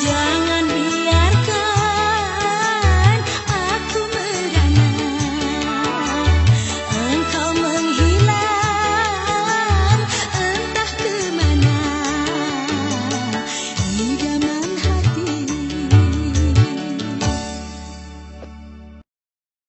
saja